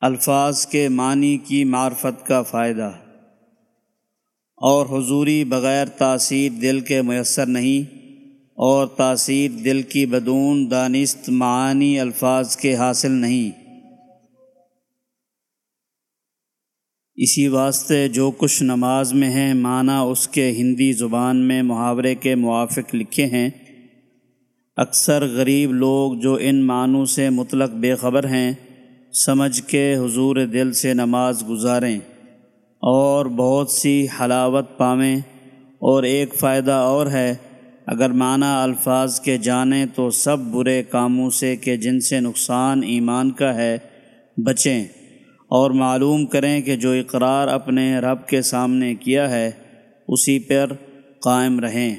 الفاظ کے معنی کی معرفت کا فائدہ۔ اور حضوری بغیر تاثیر دل کے میسر نہیں، اور تاثیر دل کی بدون دانست معانی الفاظ کے حاصل نہیں۔ اسی واسطے جو کچھ نماز میں ہیں، معنی اس کے ہندی زبان میں محاورے کے موافق لکھے ہیں۔ اکثر غریب لوگ جو ان معنوں سے مطلق بے خبر ہیں سمجھ کے حضور دل سے نماز گزاریں اور بہت سی حلاوت پاویں۔ اور ایک فائدہ اور ہے، اگر معنی الفاظ کے جانیں تو سب برے کاموں سے کہ جن سے نقصان ایمان کا ہے، بچیں۔ اور معلوم کریں کہ جو اقرار اپنے رب کے سامنے کیا ہے، اسی پر قائم رہیں۔